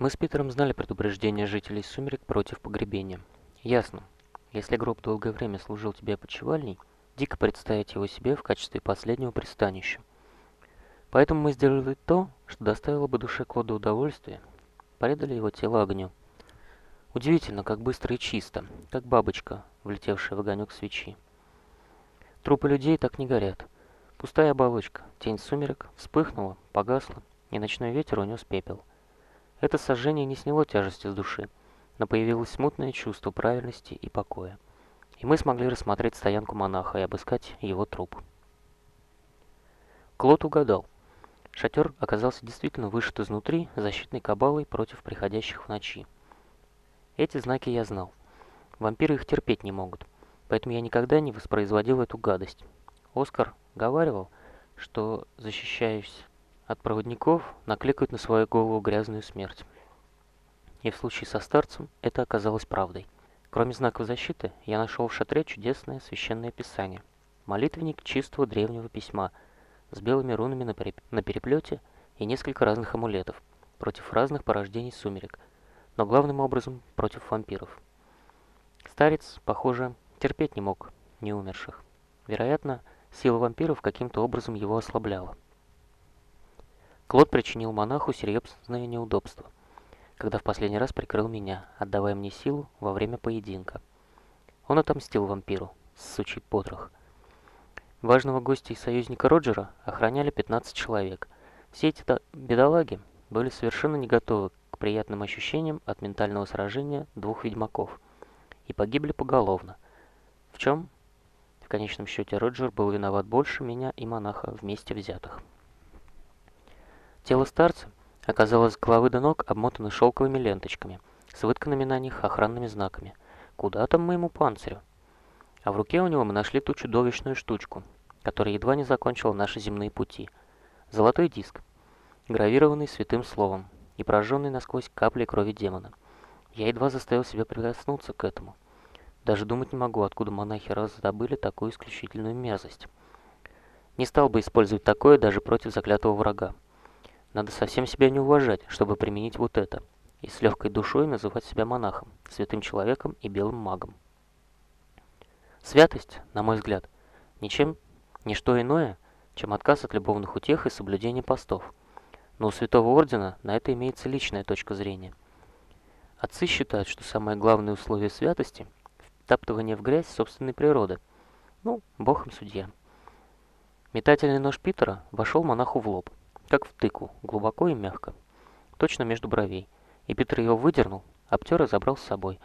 Мы с Питером знали предупреждение жителей Сумерек против погребения. Ясно. Если гроб долгое время служил тебе почевальней, дико представить его себе в качестве последнего пристанища. Поэтому мы сделали то, что доставило бы душе Клода удовольствие. Предали его тело огню. Удивительно, как быстро и чисто, как бабочка, влетевшая в огонек свечи. Трупы людей так не горят. Пустая оболочка, тень сумерек, вспыхнула, погасла, и ночной ветер унес пепел. Это сожжение не сняло тяжести с души, но появилось смутное чувство правильности и покоя. И мы смогли рассмотреть стоянку монаха и обыскать его труп. Клод угадал. Шатер оказался действительно вышит изнутри защитной кабалой против приходящих в ночи. Эти знаки я знал. Вампиры их терпеть не могут, поэтому я никогда не воспроизводил эту гадость. Оскар говаривал, что, защищаясь от проводников, накликают на свою голову грязную смерть. И в случае со старцем это оказалось правдой. Кроме знаков защиты, я нашел в шатре чудесное священное писание. Молитвенник чистого древнего письма с белыми рунами на, переплете и несколько разных амулетов против разных порождений сумерек – но главным образом против вампиров. Старец, похоже, терпеть не мог неумерших. Вероятно, сила вампиров каким-то образом его ослабляла. Клод причинил монаху серьезное неудобство, когда в последний раз прикрыл меня, отдавая мне силу во время поединка. Он отомстил вампиру, сучий потрох. Важного гостя и союзника Роджера охраняли 15 человек. Все эти бедолаги были совершенно не готовы к приятным ощущениям от ментального сражения двух ведьмаков и погибли поголовно. В чем, в конечном счете, Роджер был виноват больше меня и монаха вместе взятых. Тело старца оказалось с головы до ног обмотано шелковыми ленточками, с вытканными на них охранными знаками. Куда там моему панцирю? А в руке у него мы нашли ту чудовищную штучку, которая едва не закончила наши земные пути. Золотой диск, гравированный святым словом, и прожженный насквозь каплей крови демона. Я едва заставил себя прикоснуться к этому. Даже думать не могу, откуда монахи раздобыли такую исключительную мерзость. Не стал бы использовать такое даже против заклятого врага. Надо совсем себя не уважать, чтобы применить вот это, и с легкой душой называть себя монахом, святым человеком и белым магом. Святость, на мой взгляд, ничем, не что иное, чем отказ от любовных утех и соблюдение постов – но у Святого Ордена на это имеется личная точка зрения. Отцы считают, что самое главное условие святости – втаптывание в грязь собственной природы. Ну, бог им судья. Метательный нож Питера вошел монаху в лоб, как в тыку, глубоко и мягко, точно между бровей, и Питер его выдернул, обтер и забрал с собой.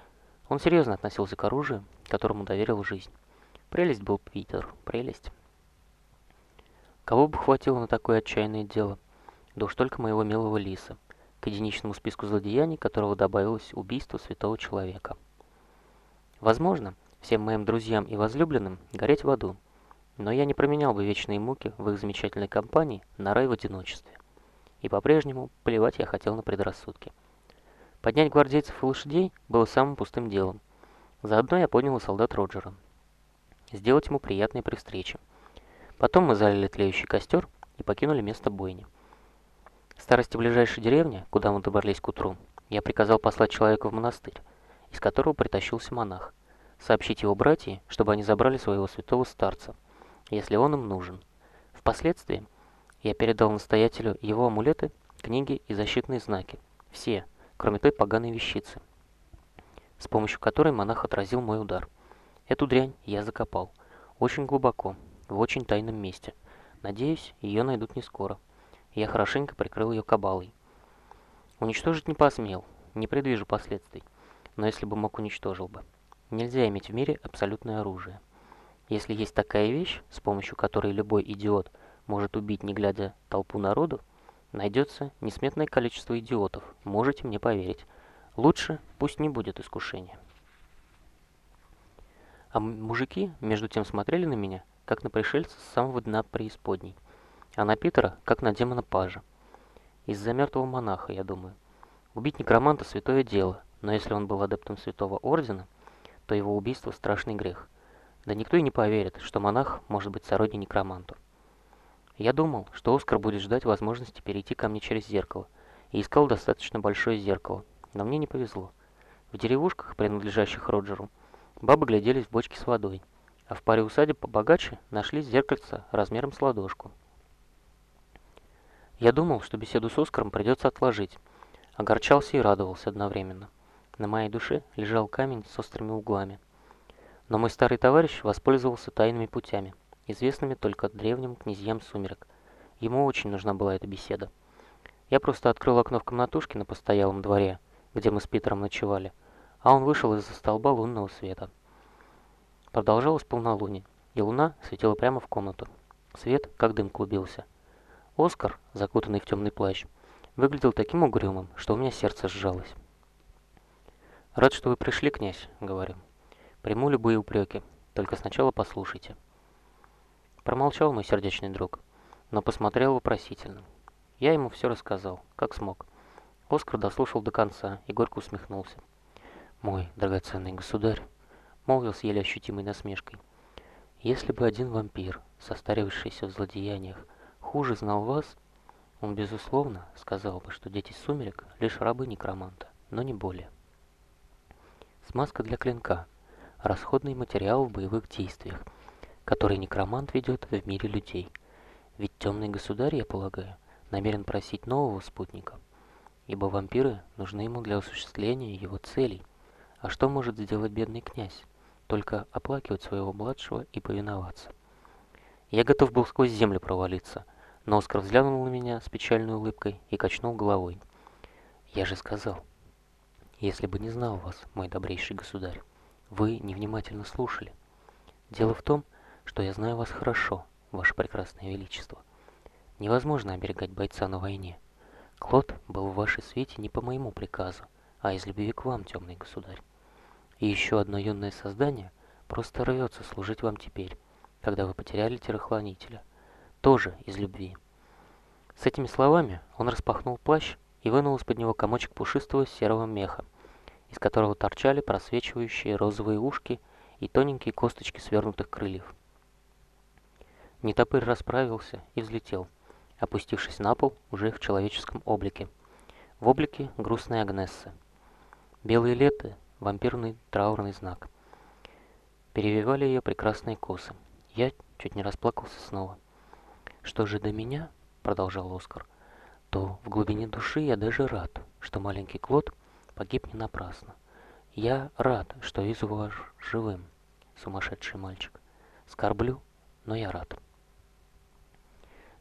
Он серьезно относился к оружию, которому доверил жизнь. Прелесть был Питер, прелесть. Кого бы хватило на такое отчаянное дело – да уж только моего милого лиса, к единичному списку злодеяний которого добавилось убийство святого человека. Возможно, всем моим друзьям и возлюбленным гореть в аду, но я не променял бы вечные муки в их замечательной компании на рай в одиночестве. И по-прежнему плевать я хотел на предрассудки. Поднять гвардейцев и лошадей было самым пустым делом. Заодно я поднял солдат Роджера. Сделать ему приятное при встрече. Потом мы залили тлеющий костер и покинули место бойни. В старости ближайшей деревни, куда мы добрались к утру, я приказал послать человека в монастырь, из которого притащился монах, сообщить его братьям, чтобы они забрали своего святого старца, если он им нужен. Впоследствии я передал настоятелю его амулеты, книги и защитные знаки, все, кроме той поганой вещицы, с помощью которой монах отразил мой удар. Эту дрянь я закопал, очень глубоко, в очень тайном месте. Надеюсь, ее найдут не скоро. Я хорошенько прикрыл ее кабалой. Уничтожить не посмел, не предвижу последствий. Но если бы мог, уничтожил бы. Нельзя иметь в мире абсолютное оружие. Если есть такая вещь, с помощью которой любой идиот может убить, не глядя толпу народу, найдется несметное количество идиотов, можете мне поверить. Лучше пусть не будет искушения. А мужики, между тем, смотрели на меня, как на пришельца с самого дна преисподней а на Питера, как на демона пажа. Из-за мертвого монаха, я думаю. Убить некроманта – святое дело, но если он был адептом святого ордена, то его убийство – страшный грех. Да никто и не поверит, что монах может быть сородней некроманту. Я думал, что Оскар будет ждать возможности перейти ко мне через зеркало и искал достаточно большое зеркало, но мне не повезло. В деревушках, принадлежащих Роджеру, бабы гляделись в бочки с водой, а в паре усадеб побогаче нашли зеркальца размером с ладошку. Я думал, что беседу с Оскаром придется отложить. Огорчался и радовался одновременно. На моей душе лежал камень с острыми углами. Но мой старый товарищ воспользовался тайными путями, известными только древним князьям сумерек. Ему очень нужна была эта беседа. Я просто открыл окно в комнатушке на постоялом дворе, где мы с Питером ночевали, а он вышел из-за столба лунного света. Продолжалось полнолуние, и луна светила прямо в комнату. Свет, как дым, клубился. Оскар, закутанный в темный плащ, выглядел таким угрюмым, что у меня сердце сжалось. «Рад, что вы пришли, князь», — говорю. Приму любые упреки, только сначала послушайте. Промолчал мой сердечный друг, но посмотрел вопросительно. Я ему все рассказал, как смог. Оскар дослушал до конца и горько усмехнулся. «Мой драгоценный государь», — молвил с еле ощутимой насмешкой, «если бы один вампир, состарившийся в злодеяниях, хуже знал вас, он, безусловно, сказал бы, что дети сумерек — лишь рабы некроманта, но не более. Смазка для клинка — расходный материал в боевых действиях, который некромант ведет в мире людей. Ведь темный государь, я полагаю, намерен просить нового спутника, ибо вампиры нужны ему для осуществления его целей. А что может сделать бедный князь? Только оплакивать своего младшего и повиноваться. Я готов был сквозь землю провалиться, но Оскар взглянул на меня с печальной улыбкой и качнул головой. Я же сказал, если бы не знал вас, мой добрейший государь, вы невнимательно слушали. Дело в том, что я знаю вас хорошо, ваше прекрасное величество. Невозможно оберегать бойца на войне. Клод был в вашей свете не по моему приказу, а из любви к вам, темный государь. И еще одно юное создание просто рвется служить вам теперь, когда вы потеряли терохлонителя. Тоже из любви. С этими словами он распахнул плащ и вынул из-под него комочек пушистого серого меха, из которого торчали просвечивающие розовые ушки и тоненькие косточки свернутых крыльев. Нетопырь расправился и взлетел, опустившись на пол уже в человеческом облике. В облике грустной Агнессы. Белые леты — вампирный траурный знак. Перевивали ее прекрасные косы. Я чуть не расплакался снова. «Что же до меня?» — продолжал Оскар. «То в глубине души я даже рад, что маленький Клод — погиб не напрасно. Я рад, что вижу вас живым, сумасшедший мальчик. Скорблю, но я рад.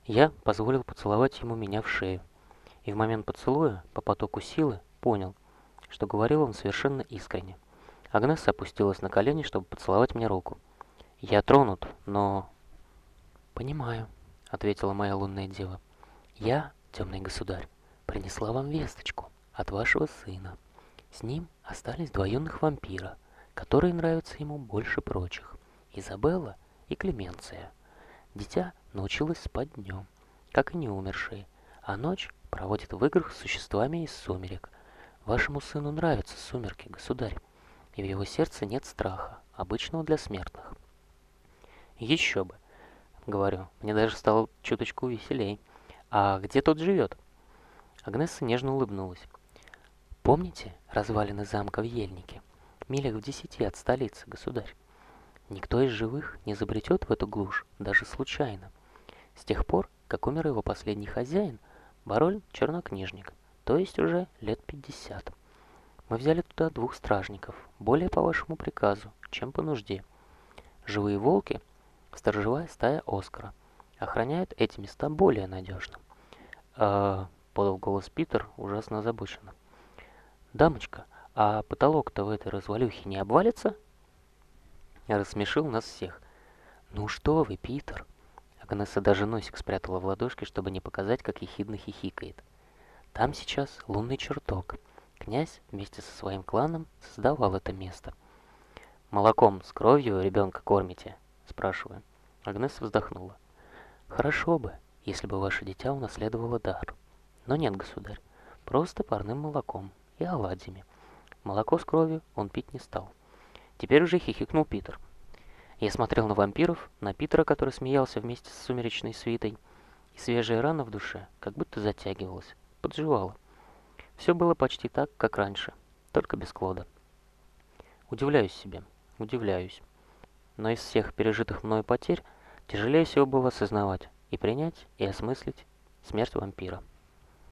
Я позволил поцеловать ему меня в шею, и в момент поцелуя, по потоку силы, понял, что говорил он совершенно искренне. Агнесса опустилась на колени, чтобы поцеловать мне руку. «Я тронут, но...» «Понимаю», — ответила моя лунная дева. «Я, темный государь, принесла вам весточку от вашего сына». С ним остались два юных вампира, которые нравятся ему больше прочих. Изабелла и Клеменция. Дитя научилось спать днем, как и не умершие, а ночь проводит в играх с существами из сумерек. Вашему сыну нравятся сумерки, государь, и в его сердце нет страха, обычного для смертных. Еще бы, говорю, мне даже стало чуточку веселей. А где тот живет? Агнесса нежно улыбнулась. Помните развалины замка в Ельнике? Милях в десяти от столицы, государь. Никто из живых не забретет в эту глушь, даже случайно. С тех пор, как умер его последний хозяин, Бароль — чернокнижник, то есть уже лет пятьдесят. Мы взяли туда двух стражников, более по вашему приказу, чем по нужде. Живые волки, сторожевая стая Оскара, охраняют эти места более надежно. «Э, — подал голос Питер, ужасно озабоченно. «Дамочка, а потолок-то в этой развалюхе не обвалится?» Рассмешил нас всех. «Ну что вы, Питер?» Агнесса даже носик спрятала в ладошке, чтобы не показать, как ехидно хихикает. «Там сейчас лунный чертог. Князь вместе со своим кланом создавал это место». «Молоком с кровью ребенка кормите?» Спрашиваю. Агнесса вздохнула. «Хорошо бы, если бы ваше дитя унаследовало дар. Но нет, государь, просто парным молоком и оладьями. Молоко с кровью он пить не стал. Теперь уже хихикнул Питер. Я смотрел на вампиров, на Питера, который смеялся вместе с сумеречной свитой, и свежая рана в душе как будто затягивалась, подживала. Все было почти так, как раньше, только без Клода. Удивляюсь себе, удивляюсь. Но из всех пережитых мною потерь тяжелее всего было осознавать и принять, и осмыслить смерть вампира.